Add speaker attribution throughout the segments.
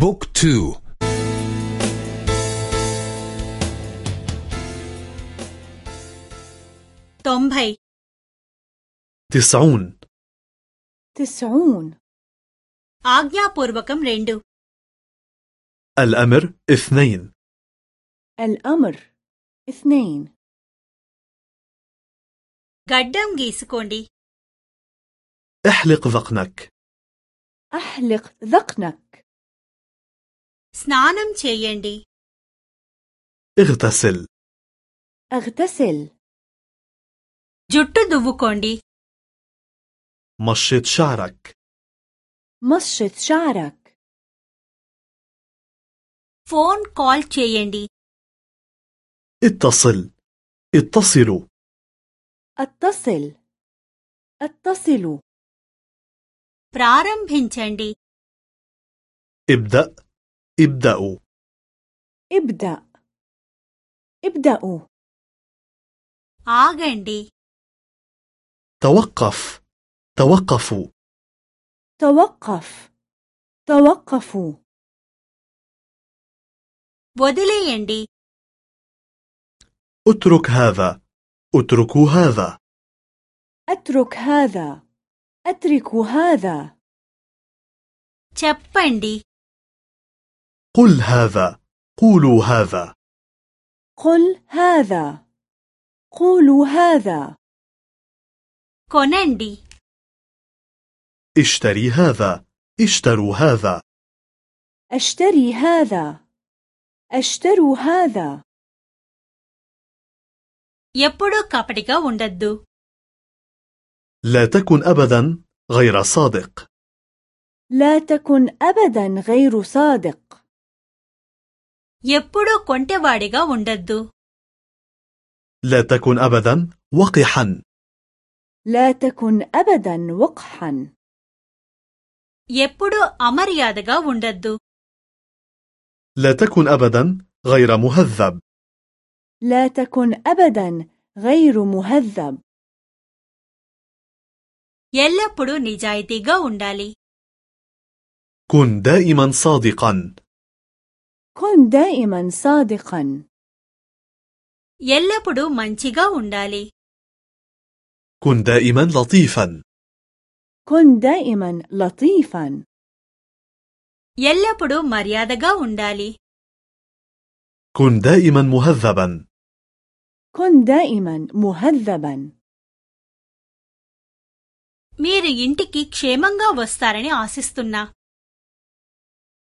Speaker 1: book two.
Speaker 2: తొంభై
Speaker 3: تسعون.
Speaker 4: تسعون.
Speaker 2: ఆజ్ఞాపూర్వకం రెండు
Speaker 3: الأمر اثنين.
Speaker 4: الأمر اثنين.
Speaker 2: గడ్డం గీసుకోండి
Speaker 3: احلق ذقنك.
Speaker 4: احلق ذقنك.
Speaker 2: స్నానం చేయండి
Speaker 3: اغتسل
Speaker 4: اغتسل
Speaker 2: జుట్టు దువ్వుకోండి
Speaker 3: مشط شعرك
Speaker 4: مشط شعرك
Speaker 2: ఫోన్ కాల్ చేయండి
Speaker 3: اتصل اتصلوا
Speaker 4: اتصل اتصلوا
Speaker 2: ప్రారంభించండి
Speaker 3: ابدأ ابدأوا
Speaker 4: ابدأ ابدأوا
Speaker 2: ఆగండి
Speaker 3: توقف توقفوا
Speaker 4: توقف توقفوا
Speaker 2: వదిలేయండి
Speaker 3: اترك هذا اتركوا هذا
Speaker 4: أترك هذا أترك هذا
Speaker 2: చెప్పండి
Speaker 3: قل هذا قولوا هذا
Speaker 4: قل هذا قولوا هذا
Speaker 2: కొనండి
Speaker 3: اشتري هذا اشتروا هذا
Speaker 4: أشتري هذا أشتروا هذا
Speaker 2: ఎప్పుడూ కపటిగా ఉండద్దు
Speaker 3: لا تكن أبدا غير صادق
Speaker 4: لا تكن أبدا غير صادق
Speaker 2: ఎప్పుడూ కొంటెవాడిగా ఉండద్దు
Speaker 3: لا تكن أبدا وقحا
Speaker 4: لا تكن أبدا وقحا
Speaker 2: ఎప్పుడూ అమర్యాదగా ఉండద్దు
Speaker 3: لا تكن أبدا غير مهذب
Speaker 4: لا تكن أبدا غير مهذب
Speaker 2: ఎల్లప్పుడూ నిజాయితీగా ఉండాలి
Speaker 3: كن دائما صادقا
Speaker 4: كن دائما صادقا
Speaker 2: ఎల్లప్పుడూ మంచిగా ఉండాలి
Speaker 3: كن دائما لطيفا
Speaker 4: كن دائما لطيفا
Speaker 2: ఎల్లప్పుడూ మర్యాదగా ఉండాలి
Speaker 3: كن دائما مهذبا
Speaker 4: كن دائما مهذبا
Speaker 2: మీరు ఇంటికి క్షేమంగా వస్తారని ఆశిస్తున్నా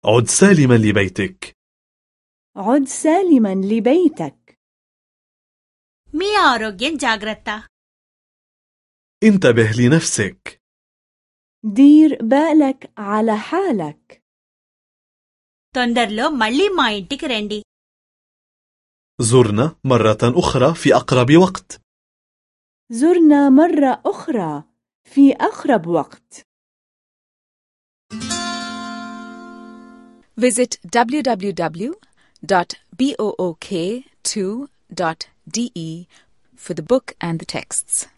Speaker 3: عد سالما لبيتك
Speaker 4: عد سالما لبيتك
Speaker 2: మీ ఆరోగ్యం జాగ్రత్త
Speaker 3: انتبه لنفسك
Speaker 4: دير بالك على حالك
Speaker 2: తొందరలో మళ్ళీ మా ఇంటికి రండి
Speaker 3: زرنا مرة أخرى في أقرب وقت
Speaker 4: زرنا مرة أخرى في أقرب وقت
Speaker 5: Visit www.book2.de for the book and the texts.